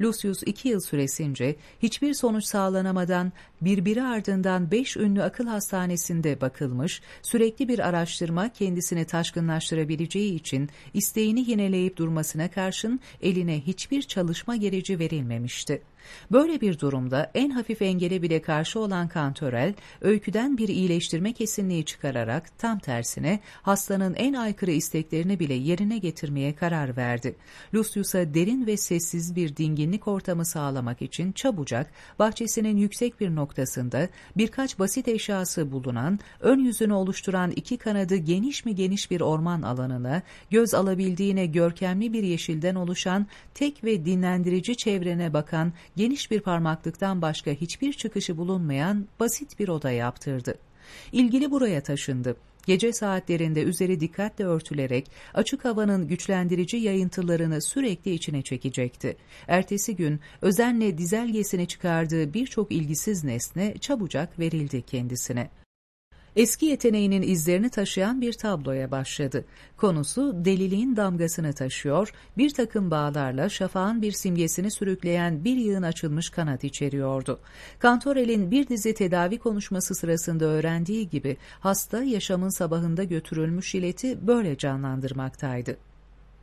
Lucius iki yıl süresince hiçbir sonuç sağlanamadan birbiri ardından beş ünlü akıl hastanesinde bakılmış, sürekli bir araştırma kendisini taşkınlaştırabileceği için isteğini yineleyip durmasına karşın eline hiçbir çalışma gereci verilmemişti. Böyle bir durumda en hafif engele bile karşı olan Kantörel, öyküden bir iyileştirme kesinliği çıkararak tam tersine hastanın en aykırı isteklerini bile yerine getirmeye karar verdi. Lucius'a derin ve sessiz bir dinginlik ortamı sağlamak için çabucak bahçesinin yüksek bir noktasında birkaç basit eşyası bulunan, ön yüzünü oluşturan iki kanadı geniş mi geniş bir orman alanına, göz alabildiğine görkemli bir yeşilden oluşan tek ve dinlendirici çevrene bakan geniş bir parmaklıktan başka hiçbir çıkışı bulunmayan basit bir oda yaptırdı. İlgili buraya taşındı. Gece saatlerinde üzeri dikkatle örtülerek açık havanın güçlendirici yayıntılarını sürekli içine çekecekti. Ertesi gün özenle dizelgesini çıkardığı birçok ilgisiz nesne çabucak verildi kendisine eski yeteneğinin izlerini taşıyan bir tabloya başladı. Konusu deliliğin damgasını taşıyor, bir takım bağlarla şafağın bir simgesini sürükleyen bir yığın açılmış kanat içeriyordu. Kantorel'in bir dizi tedavi konuşması sırasında öğrendiği gibi hasta yaşamın sabahında götürülmüş ileti böyle canlandırmaktaydı.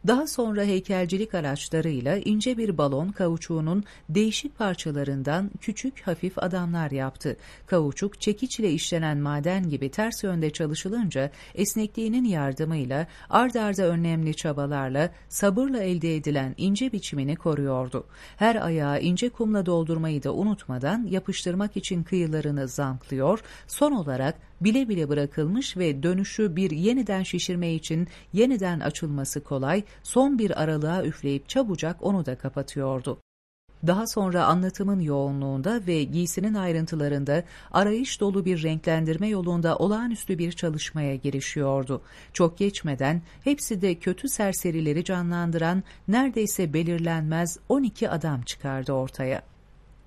Daha sonra heykelcilik araçlarıyla ince bir balon kauçuğunun değişik parçalarından küçük hafif adamlar yaptı. Kauçuk çekiçle işlenen maden gibi ters yönde çalışılınca esnekliğinin yardımıyla ard arda önlemli çabalarla sabırla elde edilen ince biçimini koruyordu. Her ayağı ince kumla doldurmayı da unutmadan yapıştırmak için kıyılarını zamklıyor, son olarak bile bile bırakılmış ve dönüşü bir yeniden şişirme için yeniden açılması kolay, son bir aralığa üfleyip çabucak onu da kapatıyordu. Daha sonra anlatımın yoğunluğunda ve giysinin ayrıntılarında arayış dolu bir renklendirme yolunda olağanüstü bir çalışmaya girişiyordu. Çok geçmeden hepsi de kötü serserileri canlandıran neredeyse belirlenmez 12 adam çıkardı ortaya.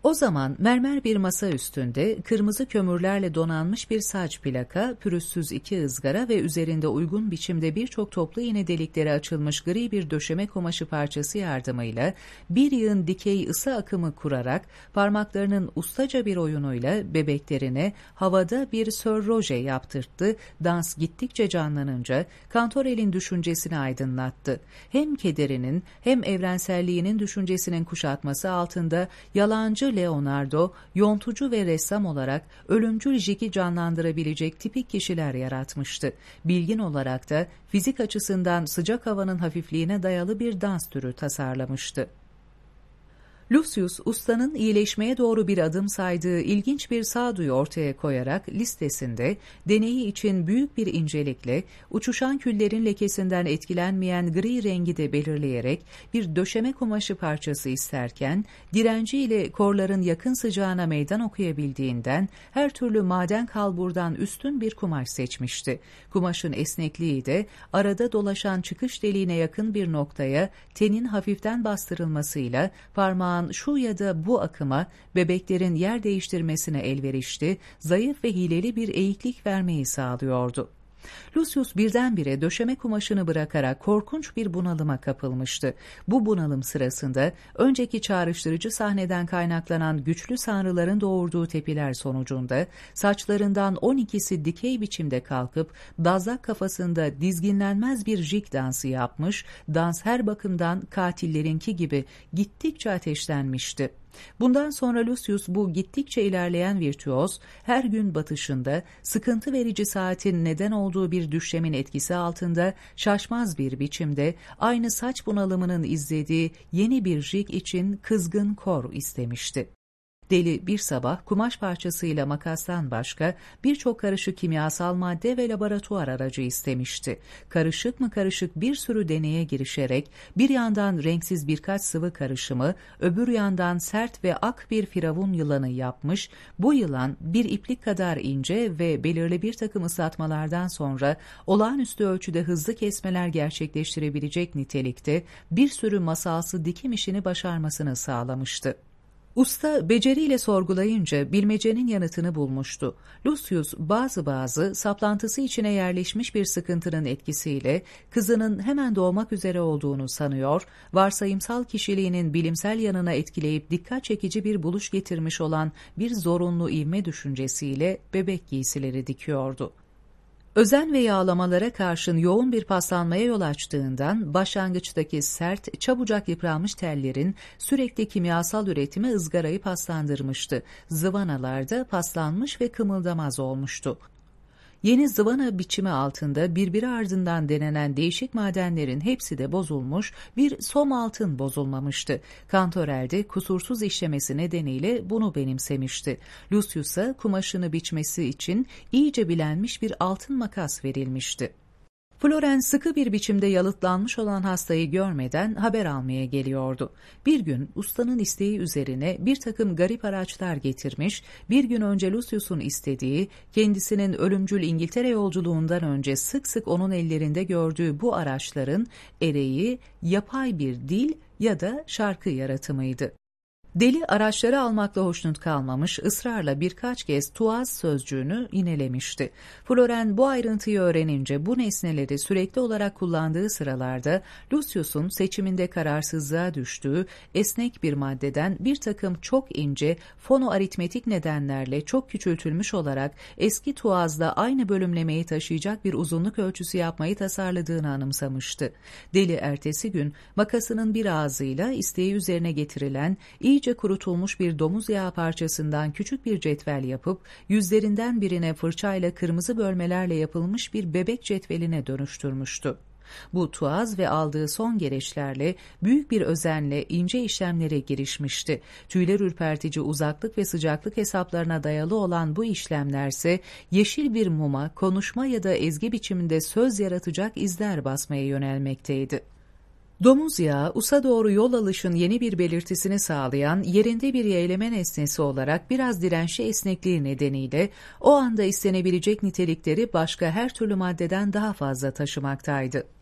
O zaman mermer bir masa üstünde kırmızı kömürlerle donanmış bir saç plaka, pürüzsüz iki ızgara ve üzerinde uygun biçimde birçok toplu iğne delikleri açılmış gri bir döşeme kumaşı parçası yardımıyla bir yığın dikey ısı akımı kurarak parmaklarının ustaca bir oyunuyla bebeklerine havada bir Sir Roger yaptırttı. Dans gittikçe canlanınca Kantorel'in düşüncesini aydınlattı. Hem kederinin hem evrenselliğinin düşüncesinin kuşatması altında yalancı Leonardo, yontucu ve ressam olarak ölümcül Jack'i canlandırabilecek tipik kişiler yaratmıştı. Bilgin olarak da fizik açısından sıcak havanın hafifliğine dayalı bir dans türü tasarlamıştı. Lucius, ustanın iyileşmeye doğru bir adım saydığı ilginç bir sağduyu ortaya koyarak listesinde deneyi için büyük bir incelikle uçuşan küllerin lekesinden etkilenmeyen gri rengi de belirleyerek bir döşeme kumaşı parçası isterken direnciyle korların yakın sıcağına meydan okuyabildiğinden her türlü maden kalburdan üstün bir kumaş seçmişti. Kumaşın esnekliği de arada dolaşan çıkış deliğine yakın bir noktaya tenin hafiften bastırılmasıyla parmağın olan şu ya da bu akıma bebeklerin yer değiştirmesine elverişli, zayıf ve hileli bir eğiklik vermeyi sağlıyordu. Lucius birdenbire döşeme kumaşını bırakarak korkunç bir bunalıma kapılmıştı. Bu bunalım sırasında önceki çağrıştırıcı sahneden kaynaklanan güçlü sanrıların doğurduğu tepiler sonucunda saçlarından 12'si dikey biçimde kalkıp dazlak kafasında dizginlenmez bir jig dansı yapmış, dans her bakımdan katillerinki gibi gittikçe ateşlenmişti. Bundan sonra Lucius bu gittikçe ilerleyen virtüoz her gün batışında sıkıntı verici saatin neden olduğu bir düşlemin etkisi altında şaşmaz bir biçimde aynı saç bunalımının izlediği yeni bir jig için kızgın kor istemişti. Deli bir sabah kumaş parçasıyla makastan başka birçok karışık kimyasal madde ve laboratuvar aracı istemişti. Karışık mı karışık bir sürü deneye girişerek bir yandan renksiz birkaç sıvı karışımı, öbür yandan sert ve ak bir firavun yılanı yapmış, bu yılan bir iplik kadar ince ve belirli bir takım ıslatmalardan sonra olağanüstü ölçüde hızlı kesmeler gerçekleştirebilecek nitelikte bir sürü masalsı dikim işini başarmasını sağlamıştı. Usta beceriyle sorgulayınca bilmecenin yanıtını bulmuştu. Lucius bazı bazı saplantısı içine yerleşmiş bir sıkıntının etkisiyle kızının hemen doğmak üzere olduğunu sanıyor, varsayımsal kişiliğinin bilimsel yanına etkileyip dikkat çekici bir buluş getirmiş olan bir zorunlu ivme düşüncesiyle bebek giysileri dikiyordu. Özen ve yağlamalara karşın yoğun bir paslanmaya yol açtığından başlangıçtaki sert, çabucak yıpranmış tellerin sürekli kimyasal üretimi ızgarayı paslandırmıştı. Zıvanalar da paslanmış ve kımıldamaz olmuştu. Yeni zıvana biçimi altında birbiri ardından denenen değişik madenlerin hepsi de bozulmuş, bir som altın bozulmamıştı. Kantorel de kusursuz işlemesi nedeniyle bunu benimsemişti. Lucius'a kumaşını biçmesi için iyice bilenmiş bir altın makas verilmişti. Floren sıkı bir biçimde yalıtlanmış olan hastayı görmeden haber almaya geliyordu. Bir gün ustanın isteği üzerine bir takım garip araçlar getirmiş, bir gün önce Lucius'un istediği, kendisinin ölümcül İngiltere yolculuğundan önce sık sık onun ellerinde gördüğü bu araçların ereği yapay bir dil ya da şarkı yaratımıydı. Deli araçları almakla hoşnut kalmamış, ısrarla birkaç kez tuaz sözcüğünü inelemişti. Floren bu ayrıntıyı öğrenince bu nesneleri sürekli olarak kullandığı sıralarda Lucius'un seçiminde kararsızlığa düştüğü esnek bir maddeden bir takım çok ince fonoaritmetik nedenlerle çok küçültülmüş olarak eski tuazda aynı bölümlemeyi taşıyacak bir uzunluk ölçüsü yapmayı tasarladığını anımsamıştı. Deli ertesi gün makasının bir ağzıyla isteği üzerine getirilen iyice iyice kurutulmuş bir domuz yağı parçasından küçük bir cetvel yapıp yüzlerinden birine fırçayla kırmızı bölmelerle yapılmış bir bebek cetveline dönüştürmüştü. Bu tuaz ve aldığı son gereçlerle büyük bir özenle ince işlemlere girişmişti. Tüyler ürpertici uzaklık ve sıcaklık hesaplarına dayalı olan bu işlemlerse yeşil bir muma, konuşma ya da ezgi biçiminde söz yaratacak izler basmaya yönelmekteydi. Domuz yağı, usa doğru yol alışın yeni bir belirtisini sağlayan yerinde bir yeğleme nesnesi olarak biraz dirençli esnekliği nedeniyle o anda istenebilecek nitelikleri başka her türlü maddeden daha fazla taşımaktaydı.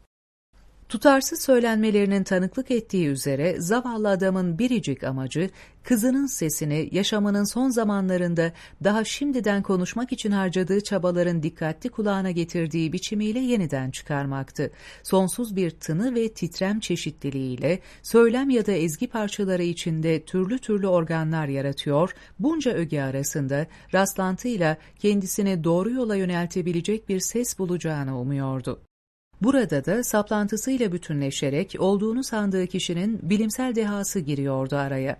Tutarsız söylenmelerinin tanıklık ettiği üzere zavallı adamın biricik amacı kızının sesini yaşamının son zamanlarında daha şimdiden konuşmak için harcadığı çabaların dikkatli kulağına getirdiği biçimiyle yeniden çıkarmaktı. Sonsuz bir tını ve titrem çeşitliliğiyle söylem ya da ezgi parçaları içinde türlü türlü organlar yaratıyor, bunca öge arasında rastlantıyla kendisini doğru yola yöneltebilecek bir ses bulacağını umuyordu. Burada da saplantısıyla bütünleşerek olduğunu sandığı kişinin bilimsel dehası giriyordu araya.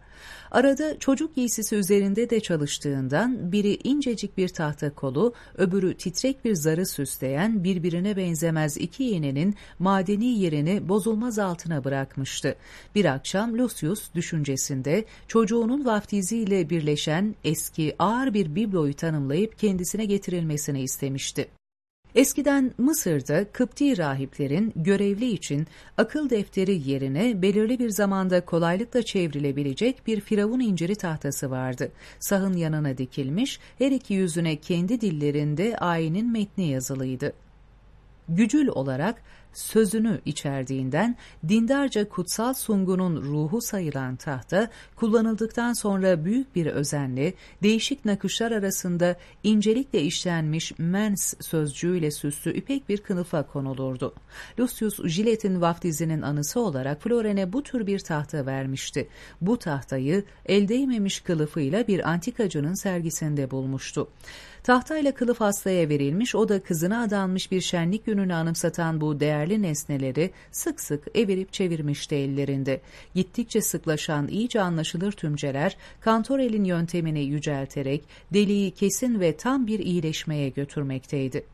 Arada çocuk giysisi üzerinde de çalıştığından biri incecik bir tahta kolu, öbürü titrek bir zarı süsleyen birbirine benzemez iki iğnenin madeni yerini bozulmaz altına bırakmıştı. Bir akşam Lucius düşüncesinde çocuğunun vaftiziyle birleşen eski ağır bir bibloyu tanımlayıp kendisine getirilmesini istemişti. Eskiden Mısır'da Kıpti rahiplerin görevli için akıl defteri yerine belirli bir zamanda kolaylıkla çevrilebilecek bir firavun inciri tahtası vardı. Sahın yanına dikilmiş, her iki yüzüne kendi dillerinde ayinin metni yazılıydı. Gücül olarak sözünü içerdiğinden dindarca kutsal sungunun ruhu sayılan tahta kullanıldıktan sonra büyük bir özenle değişik nakışlar arasında incelikle işlenmiş mens sözcüğüyle süslü ipek bir kınıfa konulurdu. Lucius Gilet'in vaftizinin anısı olarak Floren'e bu tür bir tahta vermişti. Bu tahtayı el değmemiş kılıfıyla bir antikacının sergisinde bulmuştu. Tahtayla kılıf hastaya verilmiş, o da kızına adanmış bir şenlik gününü anımsatan bu değerli nesneleri sık sık evirip çevirmişti ellerinde. Gittikçe sıklaşan, iyice anlaşılır tümceler, Kantorel'in yöntemini yücelterek deliği kesin ve tam bir iyileşmeye götürmekteydi.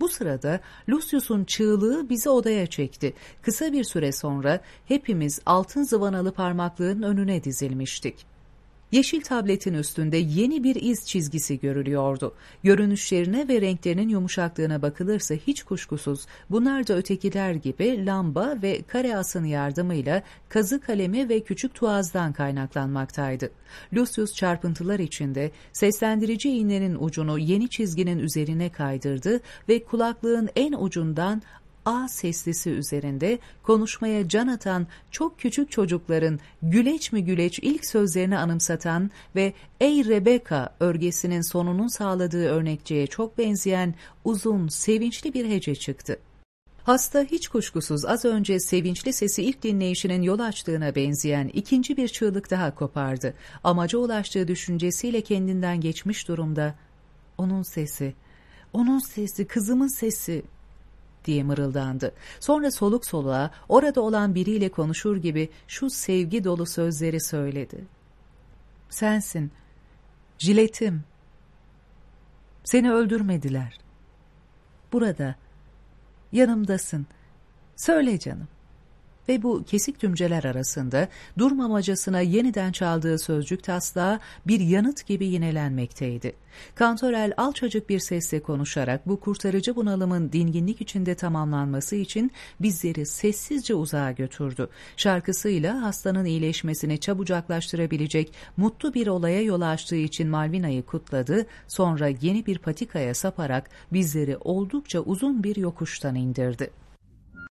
Bu sırada Lucius'un çığlığı bizi odaya çekti. Kısa bir süre sonra hepimiz altın zıvanalı parmaklığın önüne dizilmiştik. Yeşil tabletin üstünde yeni bir iz çizgisi görülüyordu. Görünüşlerine ve renklerinin yumuşaklığına bakılırsa hiç kuşkusuz bunlar da ötekiler gibi lamba ve kare asın yardımıyla kazı kalemi ve küçük tuazdan kaynaklanmaktaydı. Lucius çarpıntılar içinde seslendirici iğnenin ucunu yeni çizginin üzerine kaydırdı ve kulaklığın en ucundan A seslisi üzerinde konuşmaya can atan çok küçük çocukların güleç mi güleç ilk sözlerini anımsatan ve Ey Rebecca örgesinin sonunun sağladığı örnekçeye çok benzeyen uzun, sevinçli bir hece çıktı. Hasta hiç kuşkusuz az önce sevinçli sesi ilk dinleyişinin yol açtığına benzeyen ikinci bir çığlık daha kopardı. Amaca ulaştığı düşüncesiyle kendinden geçmiş durumda. Onun sesi, onun sesi, kızımın sesi diye mırıldandı. Sonra soluk soluğa orada olan biriyle konuşur gibi şu sevgi dolu sözleri söyledi. Sensin, jiletim. Seni öldürmediler. Burada, yanımdasın. Söyle canım. Ve bu kesik tümceler arasında durmamacasına yeniden çaldığı sözcük taslağı bir yanıt gibi yinelenmekteydi. Kantorel alçacık bir sesle konuşarak bu kurtarıcı bunalımın dinginlik içinde tamamlanması için bizleri sessizce uzağa götürdü. Şarkısıyla hastanın iyileşmesini çabucaklaştırabilecek mutlu bir olaya yol açtığı için Malvina'yı kutladı, sonra yeni bir patikaya saparak bizleri oldukça uzun bir yokuştan indirdi.